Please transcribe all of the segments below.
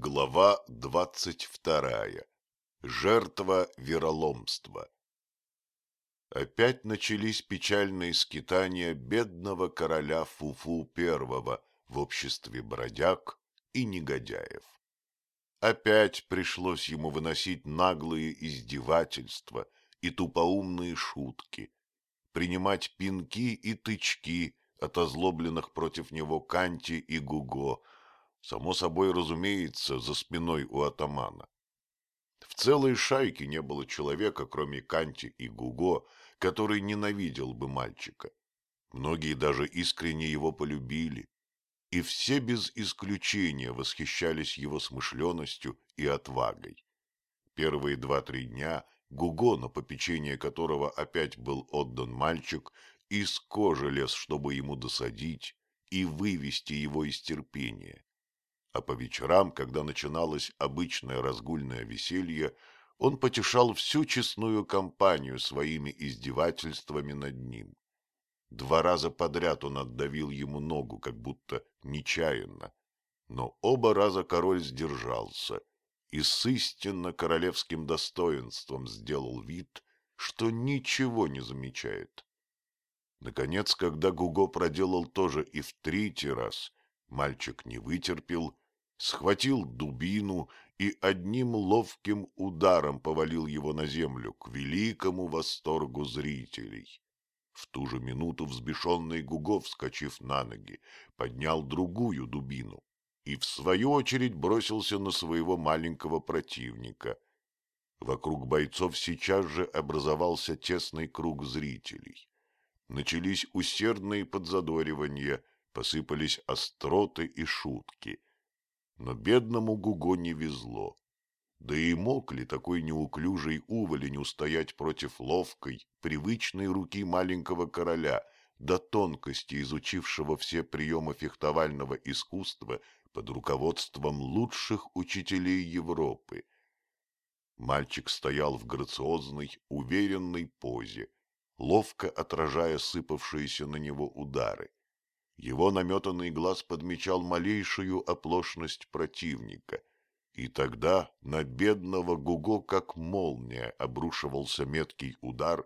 Глава двадцать вторая. Жертва вероломства. Опять начались печальные скитания бедного короля Фуфу первого в обществе бродяг и негодяев. Опять пришлось ему выносить наглые издевательства и тупоумные шутки, принимать пинки и тычки от озлобленных против него Канти и Гуго, само собой разумеется, за спиной у атамана. В целой шайке не было человека, кроме Канти и Гуго, который ненавидел бы мальчика. Многие даже искренне его полюбили, и все без исключения восхищались его смышленностью и отвагой. Первые два-три дня Гуго, на попечение которого опять был отдан мальчик, из кожи лез, чтобы ему досадить и вывести его из терпения а по вечерам, когда начиналось обычное разгульное веселье, он потешал всю честную компанию своими издевательствами над ним. Два раза подряд он отдавил ему ногу, как будто нечаянно, но оба раза король сдержался и с истинно королевским достоинством сделал вид, что ничего не замечает. Наконец, когда Гуго проделал то же и в третий раз, мальчик не вытерпел схватил дубину и одним ловким ударом повалил его на землю к великому восторгу зрителей. В ту же минуту взбешенный Гугов, вскочив на ноги, поднял другую дубину и, в свою очередь, бросился на своего маленького противника. Вокруг бойцов сейчас же образовался тесный круг зрителей. Начались усердные подзадоривания, посыпались остроты и шутки — но бедному Гуго не везло. Да и мог ли такой неуклюжий уволень устоять против ловкой, привычной руки маленького короля, до тонкости изучившего все приемы фехтовального искусства под руководством лучших учителей Европы? Мальчик стоял в грациозной, уверенной позе, ловко отражая сыпавшиеся на него удары. Его наметанный глаз подмечал малейшую оплошность противника, и тогда на бедного Гуго, как молния, обрушивался меткий удар,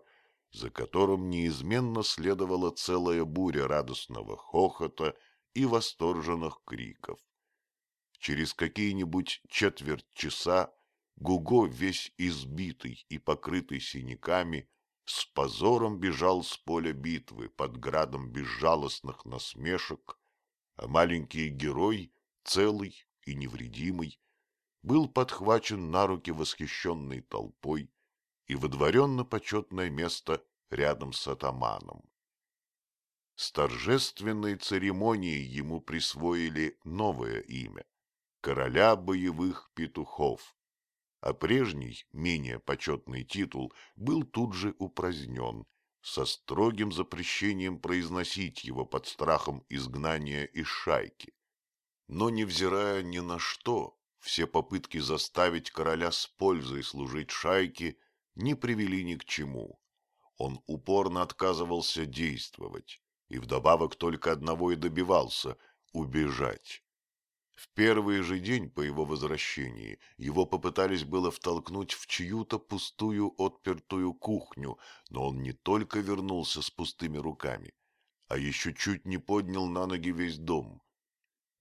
за которым неизменно следовала целая буря радостного хохота и восторженных криков. Через какие-нибудь четверть часа Гуго, весь избитый и покрытый синяками, с позором бежал с поля битвы под градом безжалостных насмешек, а маленький герой, целый и невредимый, был подхвачен на руки восхищенной толпой и водворен на почетное место рядом с атаманом. С торжественной церемонией ему присвоили новое имя — короля боевых петухов, а прежний, менее почетный титул был тут же упразднен, со строгим запрещением произносить его под страхом изгнания из шайки. Но, невзирая ни на что, все попытки заставить короля с пользой служить шайке не привели ни к чему. Он упорно отказывался действовать и вдобавок только одного и добивался – убежать. В первый же день по его возвращении его попытались было втолкнуть в чью-то пустую отпертую кухню, но он не только вернулся с пустыми руками, а еще чуть не поднял на ноги весь дом.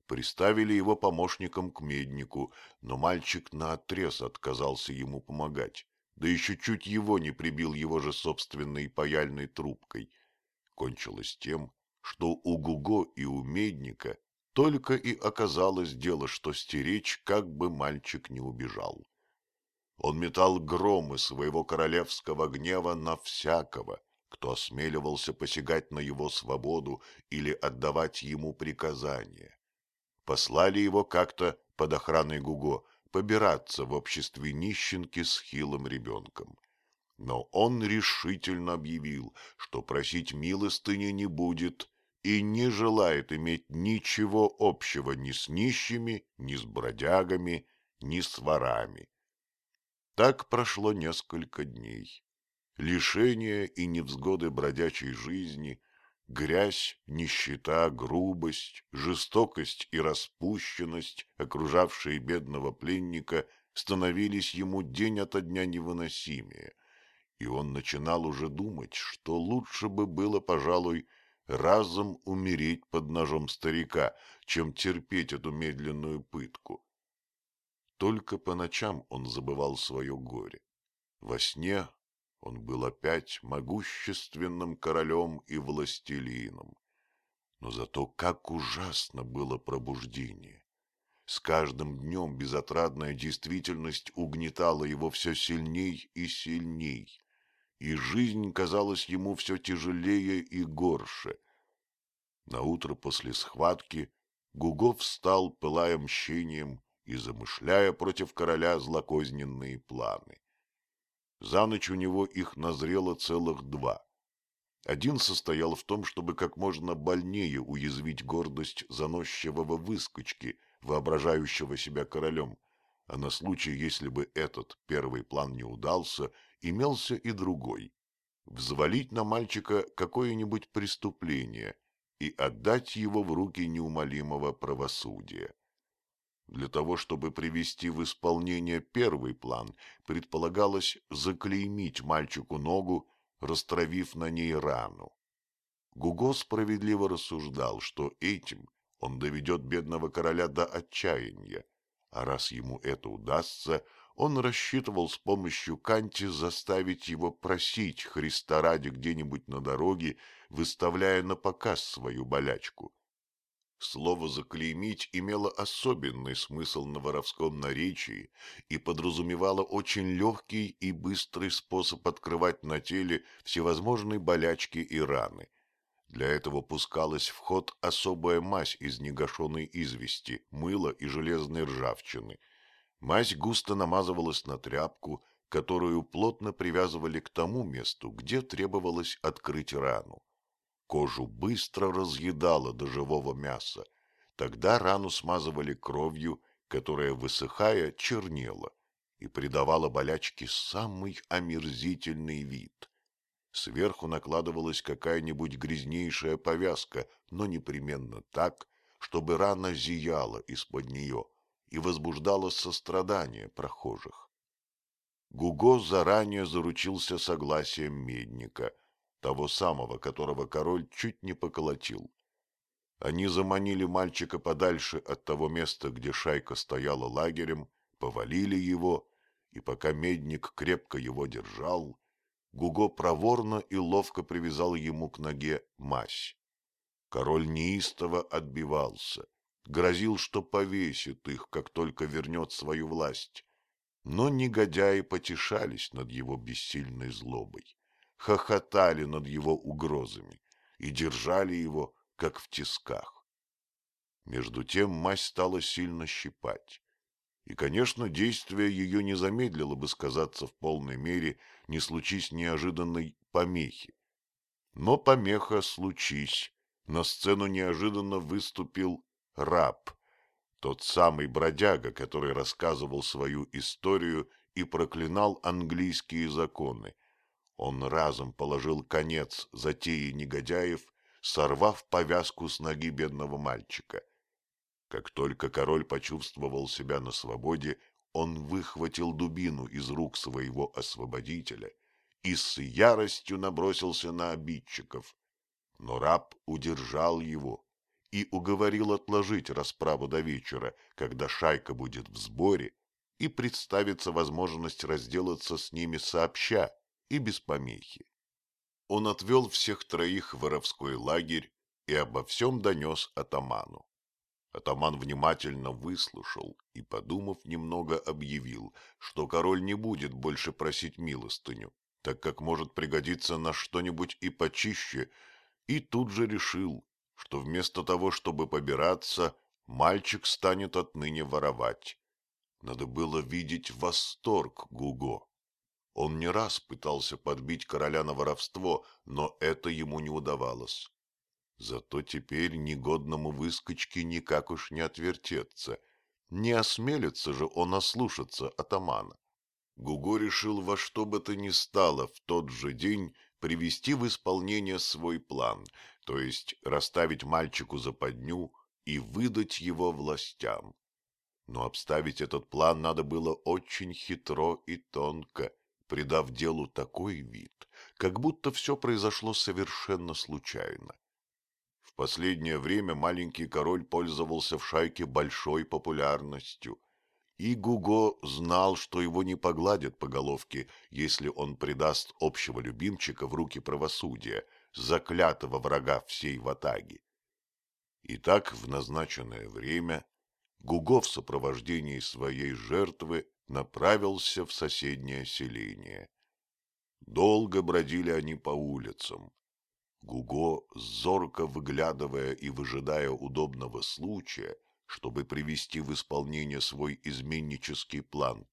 Приставили его помощником к меднику, но мальчик наотрез отказался ему помогать, да еще чуть его не прибил его же собственной паяльной трубкой. Кончилось тем, что у Гуго и у медника только и оказалось дело, что стеречь, как бы мальчик не убежал. Он метал громы своего королевского гнева на всякого, кто осмеливался посягать на его свободу или отдавать ему приказания. Послали его как-то под охраной Гуго побираться в обществе нищенки с хилым ребенком. Но он решительно объявил, что просить милостыни не будет и не желает иметь ничего общего ни с нищими, ни с бродягами, ни с ворами. Так прошло несколько дней. Лишения и невзгоды бродячей жизни Грязь, нищета, грубость, жестокость и распущенность, окружавшие бедного пленника, становились ему день ото дня невыносимее, и он начинал уже думать, что лучше бы было, пожалуй, разом умереть под ножом старика, чем терпеть эту медленную пытку. Только по ночам он забывал свое горе. Во сне он был опять могущественным королем и властелином. Но зато как ужасно было пробуждение! С каждым днем безотрадная действительность угнетала его все сильней и сильней, и жизнь казалась ему все тяжелее и горше. На утро после схватки Гугов встал, пылая мщением и замышляя против короля злокозненные планы. За ночь у него их назрело целых два. Один состоял в том, чтобы как можно больнее уязвить гордость заносчивого выскочки, воображающего себя королем, а на случай, если бы этот первый план не удался, имелся и другой — взвалить на мальчика какое-нибудь преступление и отдать его в руки неумолимого правосудия. Для того, чтобы привести в исполнение первый план, предполагалось заклеймить мальчику ногу, растравив на ней рану. Гуго справедливо рассуждал, что этим он доведет бедного короля до отчаяния, а раз ему это удастся, он рассчитывал с помощью Канти заставить его просить Христа ради где-нибудь на дороге, выставляя на показ свою болячку. Слово «заклеймить» имело особенный смысл на воровском наречии и подразумевало очень легкий и быстрый способ открывать на теле всевозможные болячки и раны. Для этого пускалась в ход особая мазь из негашенной извести, мыла и железной ржавчины. Мазь густо намазывалась на тряпку, которую плотно привязывали к тому месту, где требовалось открыть рану. Кожу быстро разъедало до живого мяса. Тогда рану смазывали кровью, которая, высыхая, чернела и придавала болячке самый омерзительный вид. Сверху накладывалась какая-нибудь грязнейшая повязка, но непременно так, чтобы рана зияла из-под нее и возбуждала сострадание прохожих. Гуго заранее заручился согласием медника, того самого, которого король чуть не поколотил. Они заманили мальчика подальше от того места, где шайка стояла лагерем, повалили его, и пока медник крепко его держал, Гуго проворно и ловко привязал ему к ноге мазь. Король неистово отбивался, грозил, что повесит их, как только вернет свою власть. Но негодяи потешались над его бессильной злобой хохотали над его угрозами и держали его, как в тисках. Между тем мазь стала сильно щипать. И, конечно, действие ее не замедлило бы сказаться в полной мере, не случись неожиданной помехи. Но помеха случись. На сцену неожиданно выступил раб, тот самый бродяга, который рассказывал свою историю и проклинал английские законы, он разом положил конец затее негодяев, сорвав повязку с ноги бедного мальчика. Как только король почувствовал себя на свободе, он выхватил дубину из рук своего освободителя и с яростью набросился на обидчиков. Но раб удержал его и уговорил отложить расправу до вечера, когда шайка будет в сборе, и представится возможность разделаться с ними сообща, и без помехи. Он отвел всех троих в воровской лагерь и обо всем донес атаману. Атаман внимательно выслушал и, подумав немного, объявил, что король не будет больше просить милостыню, так как может пригодиться на что-нибудь и почище, и тут же решил, что вместо того, чтобы побираться, мальчик станет отныне воровать. Надо было видеть восторг Гуго. Он не раз пытался подбить короля на воровство, но это ему не удавалось. Зато теперь негодному выскочке никак уж не отвертеться. Не осмелится же он ослушаться атамана. Гуго решил во что бы то ни стало в тот же день привести в исполнение свой план, то есть расставить мальчику западню и выдать его властям. Но обставить этот план надо было очень хитро и тонко, придав делу такой вид, как будто все произошло совершенно случайно. В последнее время маленький король пользовался в шайке большой популярностью, и Гуго знал, что его не погладят по головке, если он предаст общего любимчика в руки правосудия, заклятого врага всей ватаги. Итак, в назначенное время Гуго в сопровождении своей жертвы направился в соседнее селение. Долго бродили они по улицам. Гуго, зорко выглядывая и выжидая удобного случая, чтобы привести в исполнение свой изменнический план.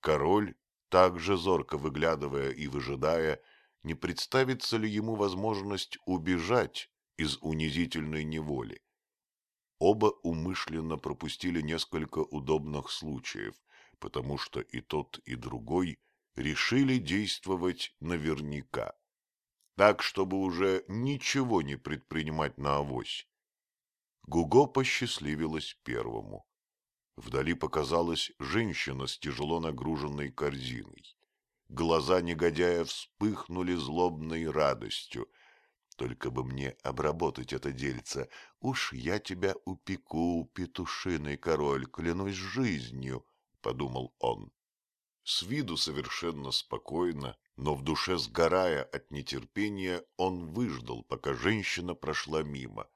Король, также зорко выглядывая и выжидая, не представится ли ему возможность убежать из унизительной неволи. Оба умышленно пропустили несколько удобных случаев, потому что и тот, и другой решили действовать наверняка, так, чтобы уже ничего не предпринимать на авось. Гуго посчастливилось первому. Вдали показалась женщина с тяжело нагруженной корзиной. Глаза негодяя вспыхнули злобной радостью. Только бы мне обработать это дельце, уж я тебя упеку, петушиный король, клянусь жизнью, — подумал он. С виду совершенно спокойно, но в душе сгорая от нетерпения, он выждал, пока женщина прошла мимо.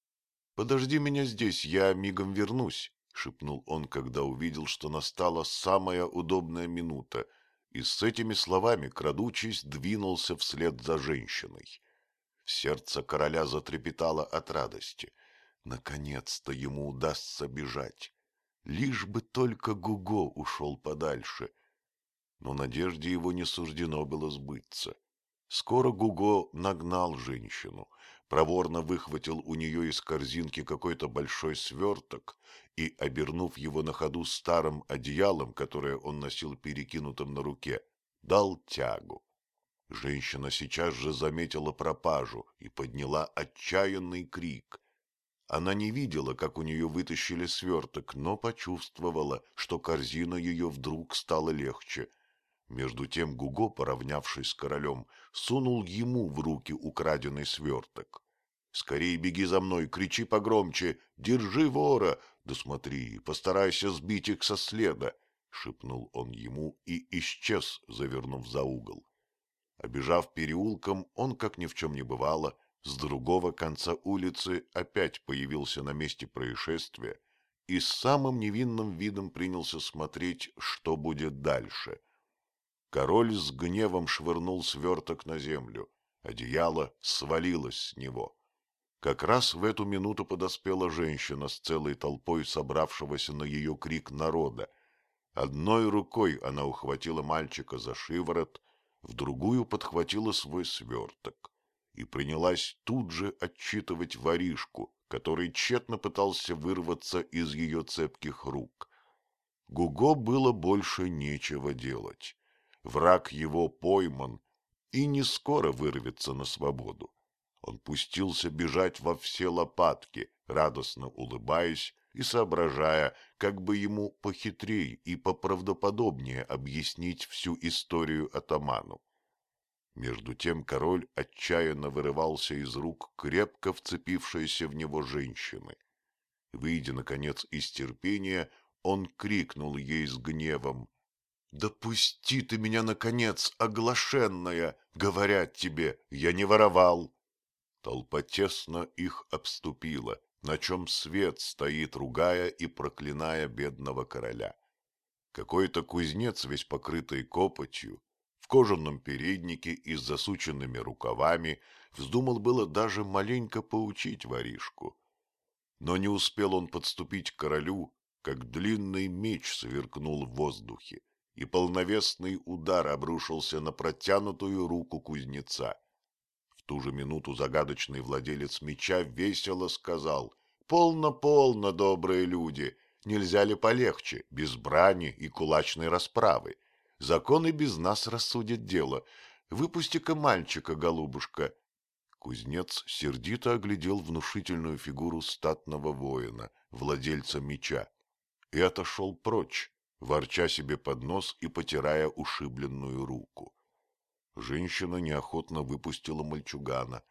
— Подожди меня здесь, я мигом вернусь, — шепнул он, когда увидел, что настала самая удобная минута, и с этими словами, крадучись, двинулся вслед за женщиной. Сердце короля затрепетало от радости. Наконец-то ему удастся бежать. Лишь бы только Гуго ушел подальше — но надежде его не суждено было сбыться. Скоро Гуго нагнал женщину, проворно выхватил у нее из корзинки какой-то большой сверток и, обернув его на ходу старым одеялом, которое он носил перекинутым на руке, дал тягу. Женщина сейчас же заметила пропажу и подняла отчаянный крик. Она не видела, как у нее вытащили сверток, но почувствовала, что корзина ее вдруг стала легче — между тем Гуго, поравнявшись с королем, сунул ему в руки украденный сверток. «Скорей беги за мной, кричи погромче, держи вора, да смотри, постарайся сбить их со следа», — шепнул он ему и исчез, завернув за угол. Обежав переулком, он, как ни в чем не бывало, с другого конца улицы опять появился на месте происшествия и с самым невинным видом принялся смотреть, что будет дальше — Король с гневом швырнул сверток на землю. Одеяло свалилось с него. Как раз в эту минуту подоспела женщина с целой толпой собравшегося на ее крик народа. Одной рукой она ухватила мальчика за шиворот, в другую подхватила свой сверток и принялась тут же отчитывать воришку, который тщетно пытался вырваться из ее цепких рук. Гуго было больше нечего делать враг его пойман и не скоро вырвется на свободу. Он пустился бежать во все лопатки, радостно улыбаясь и соображая, как бы ему похитрей и поправдоподобнее объяснить всю историю атаману. Между тем король отчаянно вырывался из рук крепко вцепившейся в него женщины. Выйдя, наконец, из терпения, он крикнул ей с гневом «Допусти ты меня, наконец, оглашенная! Говорят тебе, я не воровал!» Толпа тесно их обступила, на чем свет стоит, ругая и проклиная бедного короля. Какой-то кузнец, весь покрытый копотью, в кожаном переднике и с засученными рукавами, вздумал было даже маленько поучить воришку. Но не успел он подступить к королю, как длинный меч сверкнул в воздухе и полновесный удар обрушился на протянутую руку кузнеца. В ту же минуту загадочный владелец меча весело сказал «Полно-полно, добрые люди, нельзя ли полегче, без брани и кулачной расправы? Закон и без нас рассудит дело. Выпусти-ка мальчика, голубушка». Кузнец сердито оглядел внушительную фигуру статного воина, владельца меча, и отошел прочь, ворча себе под нос и потирая ушибленную руку. Женщина неохотно выпустила мальчугана.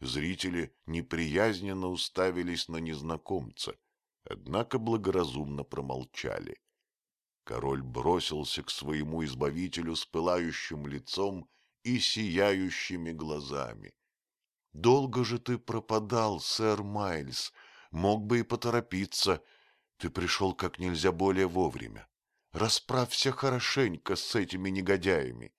Зрители неприязненно уставились на незнакомца, однако благоразумно промолчали. Король бросился к своему избавителю с пылающим лицом и сияющими глазами. — Долго же ты пропадал, сэр Майлз, мог бы и поторопиться. Ты пришел как нельзя более вовремя. Расправься хорошенько с этими негодяями.